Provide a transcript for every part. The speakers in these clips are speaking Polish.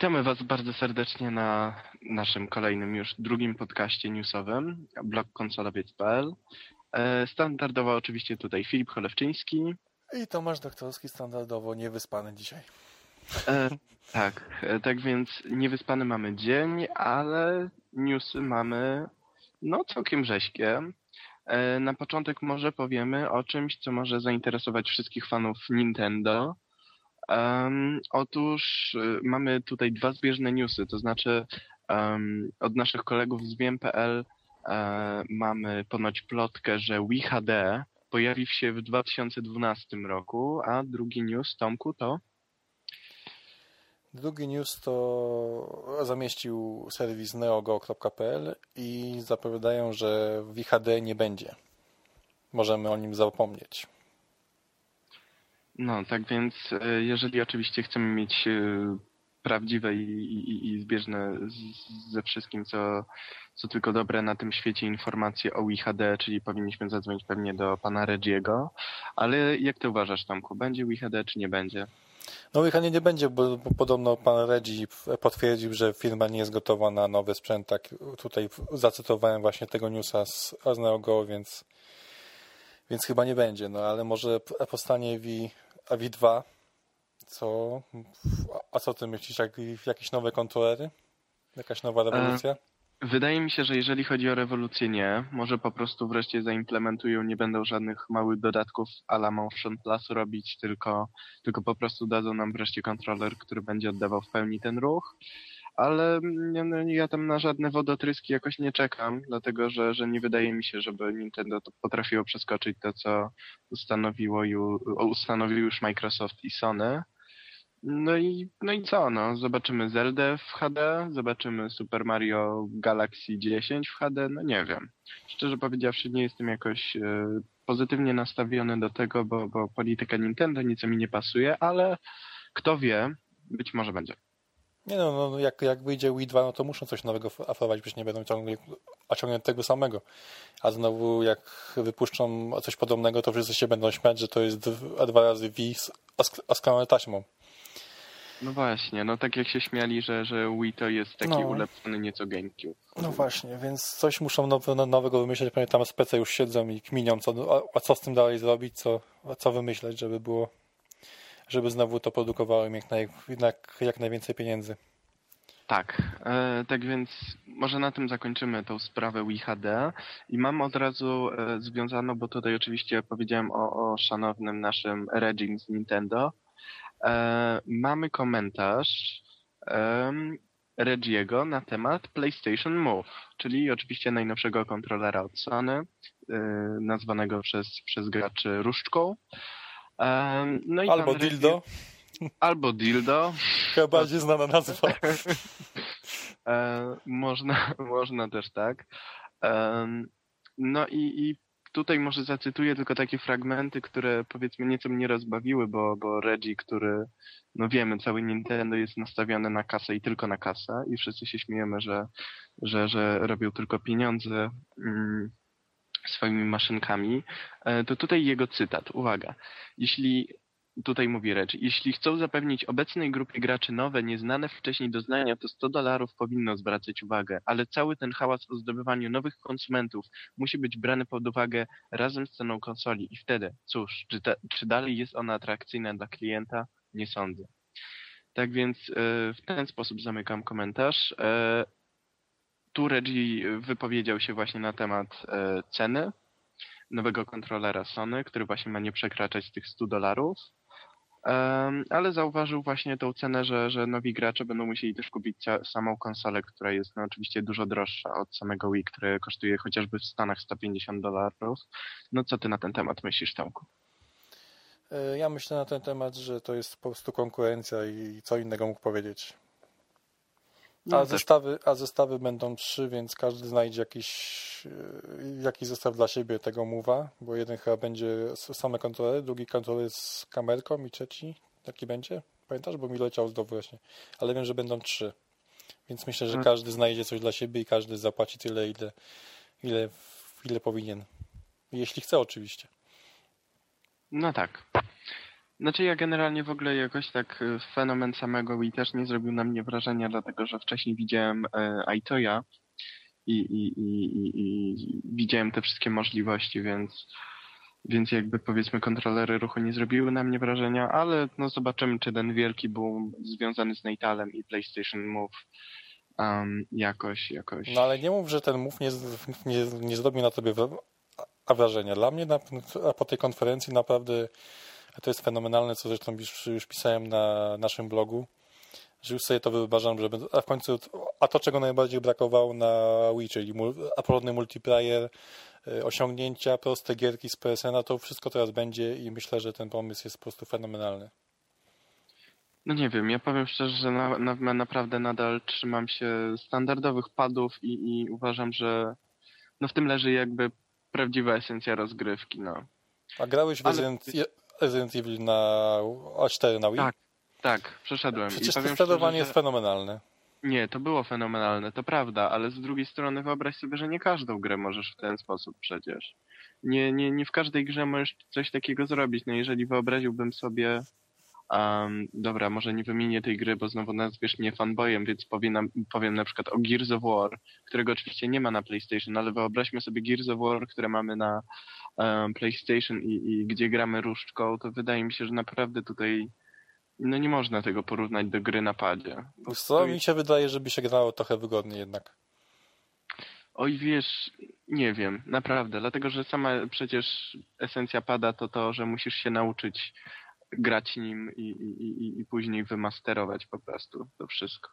Witamy Was bardzo serdecznie na naszym kolejnym już drugim podcaście newsowym blogkonsolowiec.pl. E, Standardowo oczywiście tutaj Filip Cholewczyński. I Tomasz Doktorski standardowo niewyspany dzisiaj. E, tak, e, tak więc niewyspany mamy dzień, ale newsy mamy no całkiem rzeźkie. E, na początek może powiemy o czymś, co może zainteresować wszystkich fanów Nintendo. Um, otóż y, mamy tutaj dwa zbieżne newsy, to znaczy um, od naszych kolegów z wiem.pl e, mamy ponoć plotkę, że Wii HD pojawi się w 2012 roku, a drugi news, Tomku, to? Drugi news to zamieścił serwis neogo.pl i zapowiadają, że Wii HD nie będzie. Możemy o nim zapomnieć. No, tak więc e, jeżeli oczywiście chcemy mieć e, prawdziwe i, i, i zbieżne ze wszystkim, co, co tylko dobre na tym świecie informacje o WIHD, czyli powinniśmy zadzwonić pewnie do pana Regiego. Ale jak ty uważasz, Tomku, będzie WIHD czy nie będzie? No WIHD nie będzie, bo, podobno pan Regi potwierdził, że firma nie jest gotowa na nowy sprzęt. Tak tutaj zacytowałem właśnie tego newsa z Azneo więc, więc chyba nie będzie. No ale może powstanie Wii a v 2 co? A co ty myślisz? Jak, jakieś nowe kontrolery? Jakaś nowa rewolucja? Wydaje mi się, że jeżeli chodzi o rewolucję, nie. Może po prostu wreszcie zaimplementują, nie będą żadnych małych dodatków a la Motion Plus robić, tylko, tylko po prostu dadzą nam wreszcie kontroler, który będzie oddawał w pełni ten ruch ale no, ja tam na żadne wodotryski jakoś nie czekam, dlatego że, że nie wydaje mi się, żeby Nintendo potrafiło przeskoczyć to, co ustanowiło ju, ustanowił już Microsoft i Sony. No i, no i co, no, zobaczymy Zelda w HD, zobaczymy Super Mario Galaxy 10 w HD, no nie wiem. Szczerze powiedziawszy, nie jestem jakoś e, pozytywnie nastawiony do tego, bo, bo polityka Nintendo nic mi nie pasuje, ale kto wie, być może będzie. Nie no, no, no jak, jak wyjdzie Wii 2, no to muszą coś nowego afrować, przecież nie będą ciągnąć, a ciągnąć tego samego. A znowu jak wypuszczą coś podobnego, to wszyscy się będą śmiać, że to jest dwa razy Wii z oskaloną taśmą. No właśnie, no tak jak się śmiali, że, że Wii to jest taki no. ulepszony nieco GameCube. No właśnie, więc coś muszą nowe, no, nowego wymyśleć, pewnie tam spece już siedzą i kminią, co, a, a co z tym dalej zrobić, co, co wymyśleć, żeby było żeby znowu to produkowało im jak, naj, jak, jak najwięcej pieniędzy. Tak, e, tak więc może na tym zakończymy tą sprawę WiHD i mam od razu e, związano, bo tutaj oczywiście powiedziałem o, o szanownym naszym Regim z Nintendo. E, mamy komentarz e, Regiego na temat PlayStation Move, czyli oczywiście najnowszego kontrolera od Sony, e, nazwanego przez, przez graczy różdżką. No albo dildo. Albo dildo. Chyba bardziej znana nazwa. E, można, można też tak. No i, i tutaj może zacytuję tylko takie fragmenty, które powiedzmy nieco mnie rozbawiły, bo, bo Reggie, który, no wiemy, cały Nintendo jest nastawiony na kasę i tylko na kasę i wszyscy się śmiejemy, że, że, że robią tylko pieniądze. Mm, swoimi maszynkami, e, to tutaj jego cytat. Uwaga. Jeśli tutaj mówi Reg, jeśli chcą zapewnić obecnej grupie graczy nowe, nieznane wcześniej doznania, to 100 dolarów powinno zwracać uwagę, ale cały ten hałas o zdobywaniu nowych konsumentów musi być brany pod uwagę razem z ceną konsoli i wtedy, cóż, czy, ta, czy dalej jest ona atrakcyjna dla klienta? Nie sądzę. Tak więc e, w ten sposób zamykam komentarz. Tu Reggie wypowiedział się właśnie na temat e, ceny nowego kontrolera Sony, który właśnie ma nie przekraczać tych 100 dolarów. ale zauważył właśnie tą cenę, że, że nowi gracze będą musieli też kupić samą konsolę, która jest no, oczywiście dużo droższa od samego Wii, które kosztuje chociażby w Stanach 150 dolarów. No co ty na ten temat myślisz, Tomku? E, ja myślę na ten temat, że to jest po prostu konkurencja i co innego mógł powiedzieć. No a, zestawy, a zestawy będą trzy, więc każdy znajdzie jakiś, e, jakiś zestaw dla siebie tego mowa, bo jeden chyba będzie same kontrolery, drugi kontroler z kamerką i trzeci taki będzie. Pamiętasz, bo mi leciał z właśnie. Ale wiem, że będą trzy. Więc myślę, że hmm. każdy znajdzie coś dla siebie i każdy zapłaci tyle, ile, ile, ile powinien. Jeśli chce oczywiście. No tak. Znaczy ja generalnie w ogóle jakoś tak y, fenomen samego Wii też nie zrobił na mnie wrażenia, dlatego że wcześniej widziałem e, Aitoya i, i, i, i, widziałem te wszystkie możliwości, więc więc jakby powiedzmy kontrolery ruchu nie zrobiły na mnie wrażenia, ale no zobaczymy, czy ten wielki boom związany z Natalem i PlayStation Move um, jakoś, jakoś... No ale nie mów, że ten Move nie, nie, nie zrobi na tobie wrażenia. Dla mnie na, po tej konferencji naprawdę to jest fenomenalne, co zresztą już, już pisałem na naszym blogu, że już sobie to wyobrażam, żeby, a w końcu, a to czego najbardziej brakowało na Wii, czyli apolony multiplayer, y, osiągnięcia, proste gierki z PSN-a, to wszystko teraz będzie i myślę, że ten pomysł jest po prostu fenomenalny. No nie wiem, ja powiem szczerze, że na, na, naprawdę nadal trzymam się standardowych padów i, i uważam, że no w tym leży jakby prawdziwa esencja rozgrywki, no. A grałeś w Ale... Resident, Evil na A4 na Wii? Tak, tak, przeszedłem. Przecież to sterowanie jest fenomenalne. Nie, to było fenomenalne, to prawda, ale z drugiej strony wyobraź sobie, że nie każdą grę możesz w ten sposób przecież. Nie, nie, nie w każdej grze możesz coś takiego zrobić. No jeżeli wyobraziłbym sobie Um, dobra, może nie wymienię tej gry, bo znowu nazwiesz mnie fanboyem, więc powiem, powiem na przykład o Gears of War, którego oczywiście nie ma na PlayStation, ale wyobraźmy sobie Gears of War, które mamy na um, PlayStation i, i gdzie gramy różdżką, to wydaje mi się, że naprawdę tutaj no nie można tego porównać do gry na padzie. Co? Mi się wydaje, żeby się grało trochę wygodniej jednak. Oj, wiesz, nie wiem, naprawdę, dlatego, że sama przecież esencja pada to to, że musisz się nauczyć grać nim i, i, i, później wymasterować po prostu to wszystko.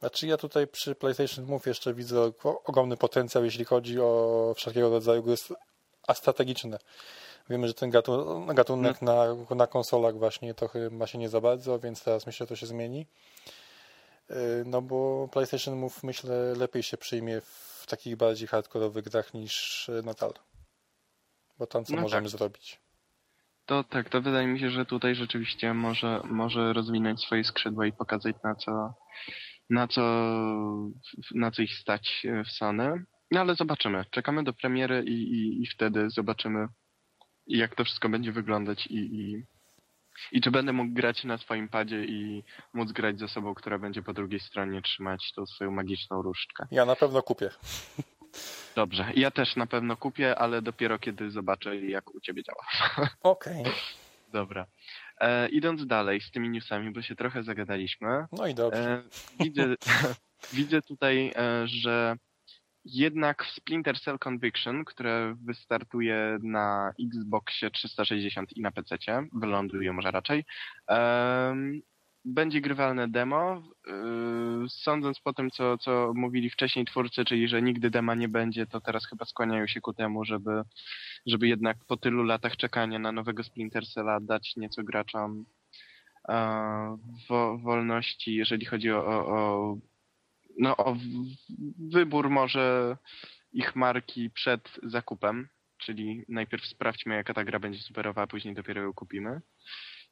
Znaczy ja tutaj przy PlayStation Move jeszcze widzę ogromny potencjał, jeśli chodzi o wszelkiego rodzaju gry strategiczne. Wiemy, że ten gatunek no. na, na konsolach właśnie trochę ma się nie za bardzo, więc teraz myślę, że to się zmieni. Y, no bo PlayStation Move myślę lepiej się przyjmie w takich bardziej hardkorowych grach niż Natal. Bo tam co no możemy tak. zrobić. To tak, to wydaje mi się, że tutaj rzeczywiście może, może rozwinąć swoje skrzydła i pokazać na co, na co, na co ich stać w Sony. No ale zobaczymy. Czekamy do premiery i, i, i wtedy zobaczymy, jak to wszystko będzie wyglądać i, i, i czy będę mógł grać na swoim padzie i móc grać ze sobą, która będzie po drugiej stronie trzymać tą swoją magiczną różdżkę. Ja na pewno kupię. Dobrze, ja też na pewno kupię, ale dopiero kiedy zobaczę, jak u ciebie działa. Okej. Okay. Dobra. E, idąc dalej z tymi newsami, bo się trochę zagadaliśmy. No i dobrze. E, widzę, widzę tutaj, e, że jednak w Splinter Cell Conviction, które wystartuje na Xboxie 360 i na PC, wyląduje może raczej, będzie grywalne demo. Yy, sądząc po tym, co, co mówili wcześniej twórcy, czyli że nigdy dema nie będzie, to teraz chyba skłaniają się ku temu, żeby, żeby jednak po tylu latach czekania na nowego Splinter Cella dać nieco graczom wo, wolności, jeżeli chodzi o, o, o, no, o wybór może ich marki przed zakupem. Czyli najpierw sprawdźmy, jaka ta gra będzie superowa, a później dopiero ją kupimy.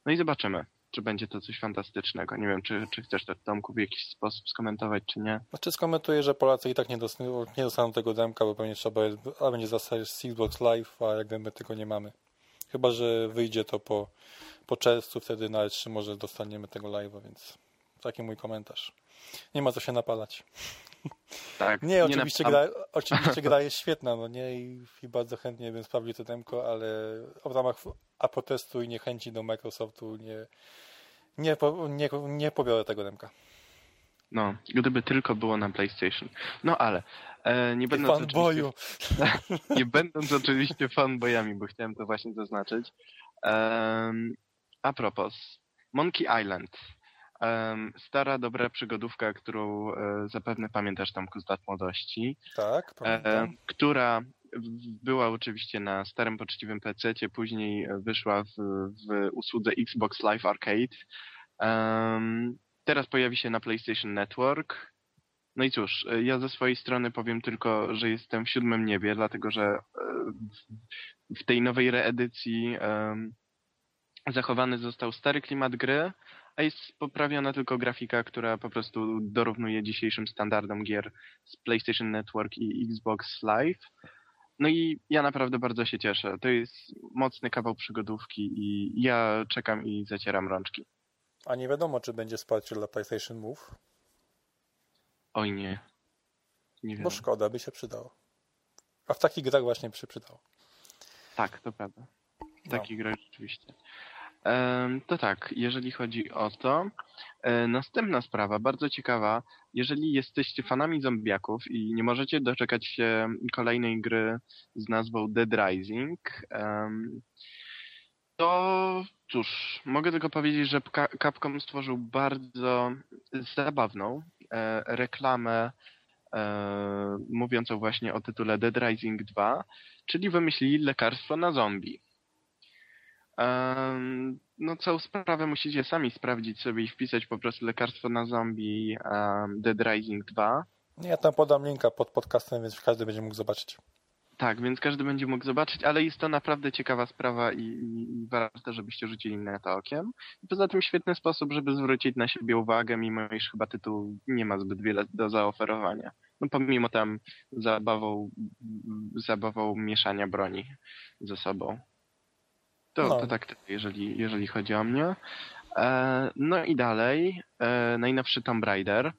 No i zobaczymy czy będzie to coś fantastycznego. Nie wiem, czy, czy chcesz to Tomku w jakiś sposób skomentować, czy nie. Znaczy skomentuję, że Polacy i tak nie dostaną, nie dostaną tego demka, bo pewnie trzeba, a będzie zostać Seedbox Live, a jak gdyby tego nie mamy. Chyba, że wyjdzie to po, po czerwcu, wtedy nawet czy może dostaniemy tego live'a, więc taki mój komentarz. Nie ma co się napalać. Tak, nie, oczywiście, gra, oczywiście gra jest świetna, no nie, i, i bardzo chętnie bym sprawdził to demko, ale w ramach apotestu i niechęci do Microsoftu nie, nie, nie, nie pobiorę tego demka. No, gdyby tylko było na PlayStation. No ale e, nie będąc fanboyu. nie będąc oczywiście fanboyami, bo chciałem to właśnie zaznaczyć. E, a propos, Monkey Island. Stara, dobra przygodówka, którą e, zapewne pamiętasz Tomku z lat młodości. Tak, pamiętam. E, która była oczywiście na starym, poczciwym PC, później wyszła w, w usłudze Xbox Live Arcade. Um, teraz pojawi się na PlayStation Network. No i cóż, ja ze swojej strony powiem tylko, że jestem w siódmym niebie, dlatego że e, w tej nowej reedycji um, zachowany został stary klimat gry, a jest poprawiona tylko grafika, która po prostu dorównuje dzisiejszym standardom gier z PlayStation Network i Xbox Live. no i ja naprawdę bardzo się cieszę. To jest mocny kawał przygodówki i ja czekam i zacieram rączki. A nie wiadomo, czy będzie wsparcie dla PlayStation Move? Oj nie. Nie wiem. Bo szkoda, by się przydało. A w takich grach właśnie by się przydało. Tak, to prawda. W No. takich grach rzeczywiście. To tak, jeżeli chodzi o to. E, Następna sprawa, bardzo ciekawa. Jeżeli jesteście fanami zombiaków i nie możecie doczekać się kolejnej gry z nazwą Dead Rising, to cóż, mogę tylko powiedzieć, że Capcom stworzył bardzo zabawną e, reklamę e, mówiącą właśnie o tytule Dead Rising 2, czyli wymyślili lekarstwo na zombie. No całą sprawę musicie sami sprawdzić sobie i wpisać po prostu lekarstwo na zombie em, Dead Rising 2. Ja tam podam linka pod podcastem, więc każdy będzie mógł zobaczyć. Tak, więc każdy będzie mógł zobaczyć, ale jest to naprawdę ciekawa sprawa i, i, i warto, żebyście rzucili na to okiem. I poza tym świetny sposób, żeby zwrócić na siebie uwagę, mimo iż chyba tytuł nie ma zbyt wiele do zaoferowania. No pomimo tam zabawą, zabawą mieszania broni ze sobą. To, No. to tak, jeżeli, jeżeli chodzi o mnie. E, no i dalej, e, najnowszy Tomb Raider,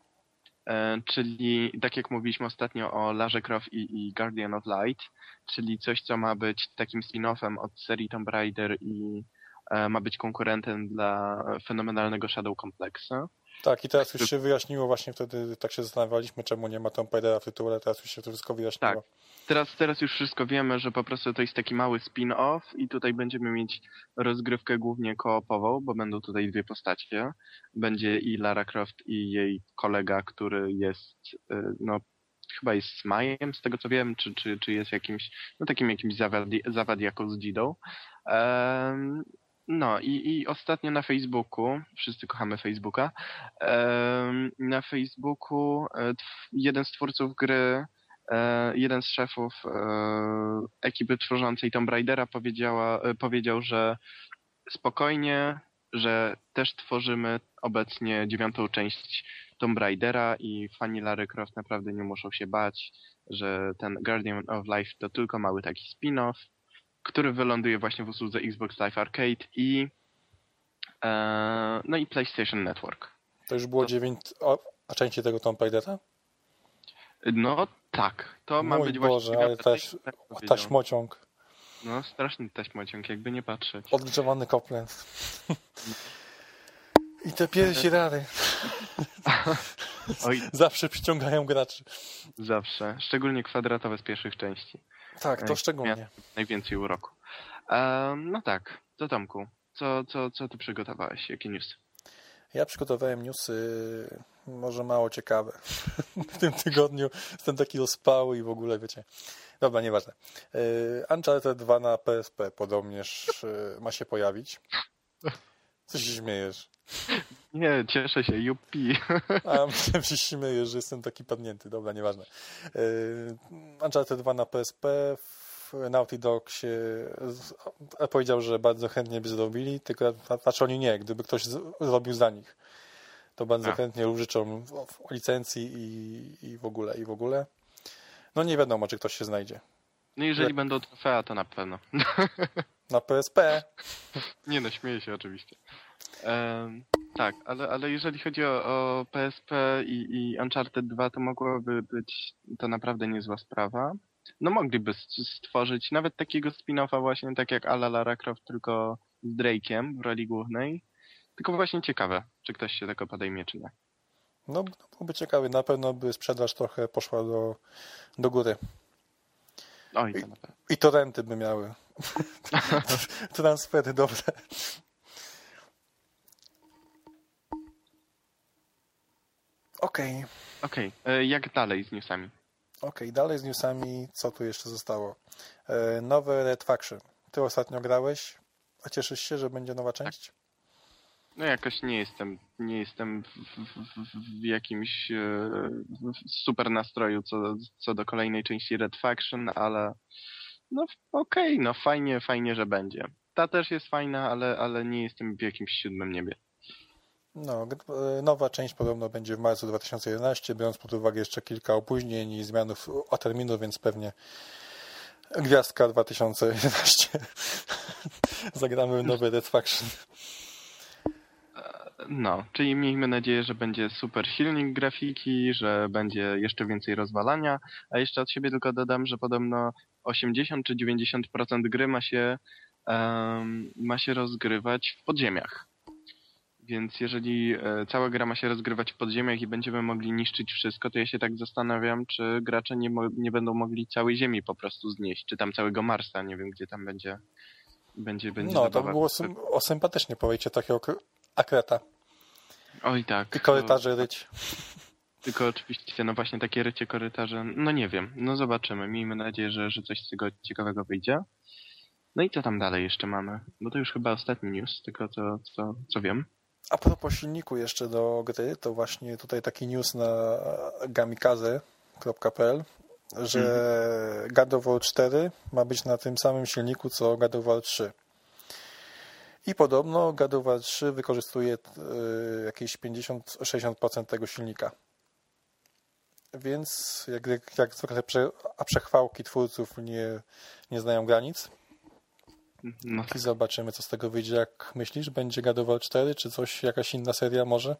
e, czyli tak jak mówiliśmy ostatnio o Larze Croft i, i Guardian of Light, czyli coś, co ma być takim spin-offem od serii Tomb Raider i e, ma być konkurentem dla fenomenalnego Shadow Complexa. Tak, i teraz już się wyjaśniło, właśnie wtedy tak się zastanawialiśmy, czemu nie ma Tomb Raidera w tytule, teraz już się to wszystko wyjaśniło. Tak. Teraz, teraz już wszystko wiemy, że po prostu to jest taki mały spin-off i tutaj będziemy mieć rozgrywkę głównie koopową, bo będą tutaj dwie postacie. Będzie i Lara Croft i jej kolega, który jest, y, no chyba jest Smajem, z tego co wiem, czy, czy, czy jest jakimś, no takim jakimś zawadi, zawadiaką z Dzidą. Em, no i, i ostatnio na Facebooku, wszyscy kochamy Facebooka, em, na Facebooku e, jeden z twórców gry jeden z szefów e, ekipy tworzącej Tomb Raidera powiedziała, e, powiedział, że spokojnie, że też tworzymy obecnie dziewiątą część Tomb Raidera i fani Lary Croft naprawdę nie muszą się bać, że ten Guardian of Life to tylko mały taki spin-off, który wyląduje właśnie w usłudze Xbox Live Arcade i e, no i PlayStation Network. To już było dziewięć... O, a części tego Tomb Raidera? No tak, to ma Mój być Boże, właśnie ale taś, tak taśmociąg, No, straszny taśmociąg, jakby nie patrzeć. odgrzewany Copland. I te piersi rady Oj, zawsze przyciągają graczy. zawsze. Szczególnie kwadratowe z pierwszych części. Tak, to szczególnie. Najwięcej uroku. Ehm, no tak, to Tomku, co, co, co ty przygotowałeś? Jakie newsy? Ja przygotowałem newsy może mało ciekawe. W tym tygodniu jestem taki ospały i w ogóle wiecie. Dobra, nieważne. Yy, Uncharted 2 na PSP podobnież yy, ma się pojawić. Co się śmiejesz? Nie, cieszę się, jupi. A myślałem, się śmiejesz, że jestem taki padnięty. Dobra, nieważne. Yy, Uncharted 2 na PSP. W Naughty Dog się powiedział, że bardzo chętnie by zrobili, tylko znaczy oni nie, gdyby ktoś zrobił za nich. To bardzo A. chętnie użyczą licencji i, i w ogóle, i w ogóle. No nie wiadomo, czy ktoś się znajdzie. No jeżeli Jak- będą trofea, to na pewno. Na PSP Nie no, śmieję się oczywiście. Em, tak, ale, ale jeżeli chodzi o, o PSP i, i Uncharted 2, to mogłoby być to naprawdę niezła sprawa. No mogliby stworzyć nawet takiego spin-offa właśnie tak jak Ala Lara Croft, tylko z Drake'iem w roli głównej. Tylko właśnie ciekawe, czy ktoś się tego podejmie, czy nie. no, no byłby ciekawy. Na pewno by sprzedaż trochę poszła do, do góry. Oj, to na pewno. I torenty by miały. Transfery dobre. Okej, Okej, e, jak dalej z newsami? okej. Dalej z newsami, co tu jeszcze zostało? E, nowe Red Faction. Ty ostatnio grałeś, a cieszysz się, że będzie nowa część? No jakoś nie jestem, nie jestem w, w, w, w jakimś e, w super nastroju co, co do kolejnej części Red Faction, ale no okej, no fajnie, fajnie, że będzie. Ta też jest fajna, ale, ale nie jestem w jakimś siódmym niebie. No, e, nowa część podobno będzie w marcu 2011, biorąc pod uwagę jeszcze kilka opóźnień i zmianów o terminu, więc pewnie Gwiazdka 2011. Zagramy nowy Death Faction. No, czyli miejmy nadzieję, że będzie super silnik grafiki, że będzie jeszcze więcej rozwalania, a jeszcze od siebie tylko dodam, że podobno 80 czy 90% gry ma się, um, ma się rozgrywać w podziemiach. Więc jeżeli e, cała gra ma się rozgrywać w podziemiach i będziemy mogli niszczyć wszystko, to ja się tak zastanawiam, czy gracze nie, nie będą mogli całej Ziemi po prostu znieść, czy tam całego Marsa, nie wiem gdzie tam będzie. będzie, będzie no, to by było sym o sympatycznie, powiedzcie, takiego akreta. Oj tak. I korytarze ryć. Tylko oczywiście, no właśnie takie rycie korytarze, no nie wiem, no zobaczymy. Miejmy nadzieję, że, że coś z tego ciekawego wyjdzie. No i co tam dalej jeszcze mamy? Bo to już chyba ostatni news, tylko co, co, co wiem. A propos silniku jeszcze do gry, to właśnie tutaj taki news na gamikaze.pl, że mm. God of War 4 ma być na tym samym silniku co God of War 3. I podobno War 3 wykorzystuje y, jakieś 50-60% tego silnika. Więc jak, jak zwykle, a przechwałki twórców nie, nie znają granic. No. I zobaczymy, co z tego wyjdzie. Jak myślisz, będzie War 4, czy coś, jakaś inna seria może?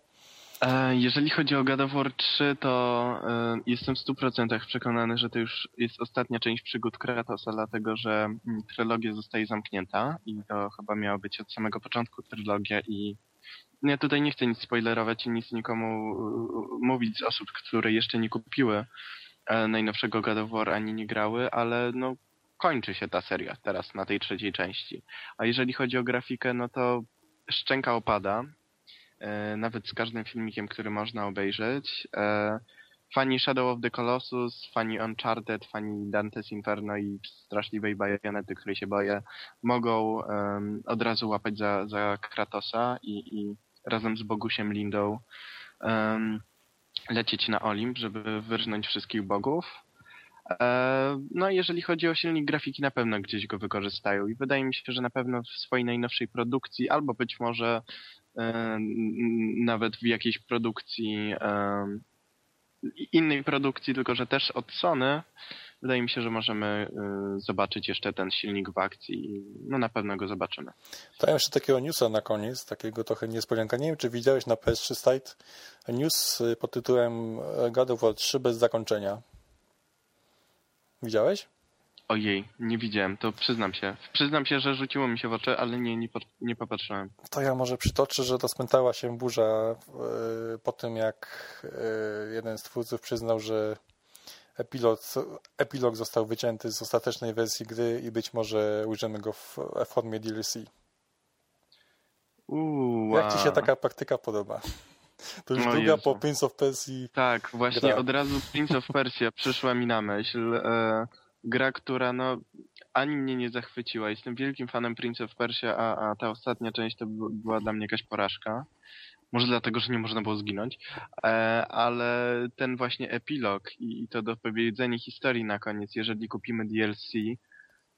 E, jeżeli chodzi o God of War 3, to e, jestem w 100% przekonany, że to już jest ostatnia część przygód Kratosa, dlatego że mm, trylogia zostaje zamknięta i to chyba miała być od samego początku trylogia i ja tutaj nie chcę nic spoilerować i nic nikomu mówić z osób, które jeszcze nie kupiły e, najnowszego God of War ani nie grały, ale no kończy się ta seria teraz na tej trzeciej części. A jeżeli chodzi o grafikę, no to szczęka opada, nawet z każdym filmikiem, który można obejrzeć. E, fani Shadow of the Colossus, fani Uncharted, fani Dante's Inferno i straszliwej bajonety, której się boję, mogą um, od razu łapać za, za Kratosa i, i razem z Bogusiem Lindą um, lecieć na Olimp, żeby wyrżnąć wszystkich bogów. E, no jeżeli chodzi o silnik grafiki, na pewno gdzieś go wykorzystają i wydaje mi się, że na pewno w swojej najnowszej produkcji, albo być może e, nawet w jakiejś produkcji e, innej produkcji, tylko że też od Sony, wydaje mi się, że możemy zobaczyć jeszcze ten silnik w akcji. No na pewno go zobaczymy. To jeszcze takiego newsa na koniec, takiego trochę niespodzianka. Nie wiem, czy widziałeś na PS3 site news pod tytułem God of War 3 bez zakończenia. Widziałeś? Ojej, nie widziałem, to przyznam się. Przyznam się, że rzuciło mi się w oczy, ale nie, nie, nie popatrzyłem. To ja może przytoczę, że rozpętała się burza e, po tym, jak e, jeden z twórców przyznał, że epilog, epilog został wycięty z ostatecznej wersji gry i być może ujrzymy go w, w formie DLC. Uuu, Jak ci się taka praktyka podoba? To już no druga Jezu. po Prince of Persia. Tak, właśnie gra. od razu Prince of Persia przyszła mi na myśl. E, gra, która no ani mnie nie zachwyciła. Jestem wielkim fanem Prince of Persia, a, a ta ostatnia część to była dla mnie jakaś porażka. Może dlatego, że nie można było zginąć, e, ale ten właśnie epilog i, i to dopowiedzenie historii na koniec, jeżeli kupimy DLC,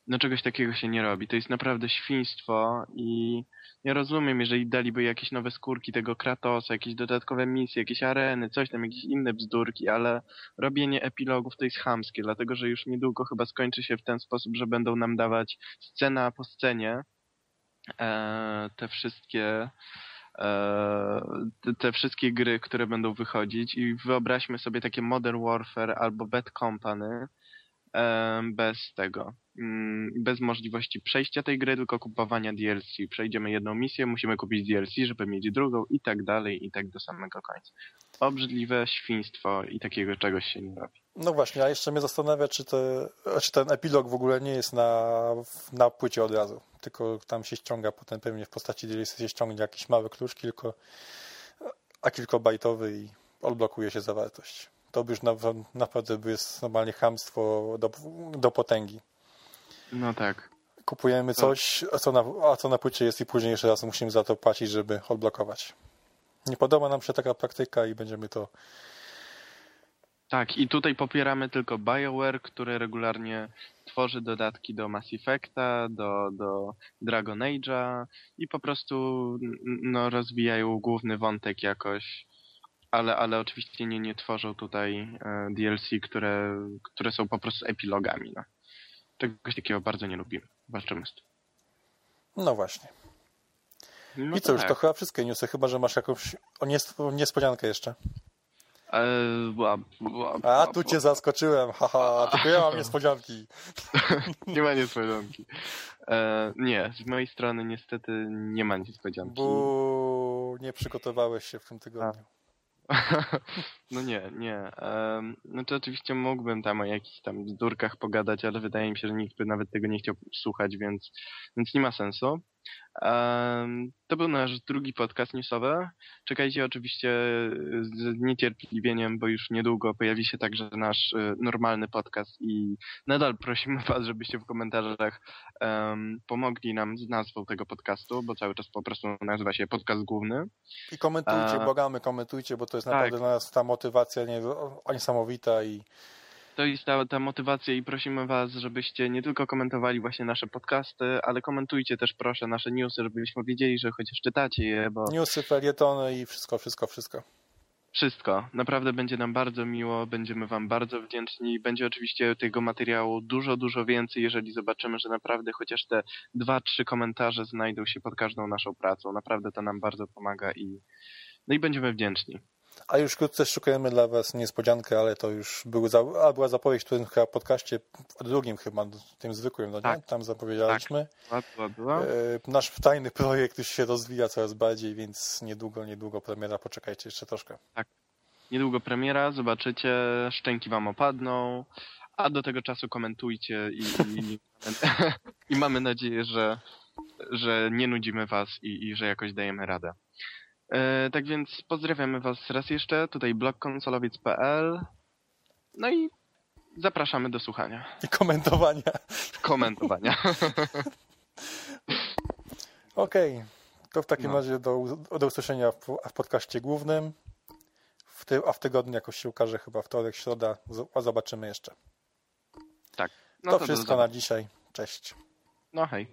no czegoś takiego się nie robi. To jest naprawdę świństwo i ja rozumiem, jeżeli daliby jakieś nowe skórki tego Kratosa, jakieś dodatkowe misje, jakieś areny, coś tam, jakieś inne bzdurki, ale robienie epilogów to jest chamskie, dlatego że już niedługo chyba skończy się w ten sposób, że będą nam dawać scena po scenie e, te wszystkie e, te, te, wszystkie gry, które będą wychodzić i wyobraźmy sobie takie Modern Warfare albo Bad Company, bez tego, mm, bez możliwości przejścia tej gry, tylko kupowania DLC. Przejdziemy jedną misję, musimy kupić DLC, żeby mieć drugą i tak dalej, i tak do samego końca. Obrzydliwe świństwo i takiego czegoś się nie robi. No właśnie, a jeszcze mnie zastanawia, czy, te, czy ten epilog w ogóle nie jest na, na płycie od razu, tylko tam się ściąga potem pewnie w postaci DLC się ściągnie jakiś mały klucz, kilko, a kilkobajtowy i odblokuje się zawartość to już naprawdę jest normalnie chamstwo do, do potęgi. No tak. Kupujemy coś, a co, na, a co na płycie jest i później jeszcze raz musimy za to płacić, żeby odblokować. Nie podoba nam się taka praktyka i będziemy to tak, i tutaj popieramy tylko BioWare, które regularnie tworzy dodatki do Mass Effecta, do, do Dragon Age'a i po prostu no, rozwijają główny wątek jakoś ale, ale oczywiście nie, nie tworzą tutaj e, DLC, które, które są po prostu epilogami. No. czegoś takiego bardzo nie lubimy. Walczymy z tym. No właśnie. No I co, już tak. to chyba wszystkie newsy, chyba że masz jakąś niespodziankę jeszcze. E, A, tu cię zaskoczyłem, haha, tylko ja mam niespodzianki. Nie ma niespodzianki. E, nie, z mojej strony niestety nie ma niespodzianki. Bo nie przygotowałeś się w tym tygodniu. No nie, nie. No to oczywiście mógłbym tam o jakichś tam bzdurkach pogadać, ale wydaje mi się, że nikt by nawet tego nie chciał słuchać, więc, więc nie ma sensu. To był nasz drugi podcast newsowy. Czekajcie oczywiście z niecierpliwieniem, bo już niedługo pojawi się także nasz e, normalny podcast i nadal prosimy Was, żebyście w komentarzach pomogli nam z nazwą tego podcastu, bo cały czas po prostu nazywa się podcast główny. I komentujcie, A- błagamy, komentujcie, bo to jest Tak. naprawdę dla nas ta motywacja nie, niesamowita i To jest ta, ta motywacja i prosimy Was, żebyście nie tylko komentowali właśnie nasze podcasty, ale komentujcie też proszę nasze newsy, żebyśmy wiedzieli, że chociaż czytacie je, bo newsy, felietony i wszystko, wszystko, wszystko. wszystko. Naprawdę będzie nam bardzo miło, będziemy Wam bardzo wdzięczni. Będzie oczywiście tego materiału dużo, dużo więcej, jeżeli zobaczymy, że naprawdę chociaż te dwa, trzy komentarze znajdą się pod każdą naszą pracą. Naprawdę to nam bardzo pomaga i no i będziemy wdzięczni. A już wkrótce szukujemy dla Was niespodziankę, ale to już był za, a była zapowiedź w tym chyba podcaście, w drugim chyba, tym zwykłym, no nie? Tak. Tam zapowiedzieliśmy. Była, była, była. E, nasz tajny projekt już się rozwija coraz bardziej, więc niedługo, niedługo premiera, poczekajcie jeszcze troszkę. Niedługo premiera, zobaczycie, szczęki wam opadną, a do tego czasu komentujcie i, i, i mamy nadzieję, że, że nie nudzimy was i, i że jakoś dajemy radę. E, tak więc pozdrawiamy was raz jeszcze, tutaj blogkonsolowiec.pl no i zapraszamy do słuchania, I komentowania. komentowania. Okej, to w takim No. razie do, do usłyszenia w, w podcaście głównym, w ty, a w tygodniu jakoś się ukaże chyba wtorek, środa, zobaczymy jeszcze. Tak, no to do wszystko na dzisiaj. Cześć. No hej.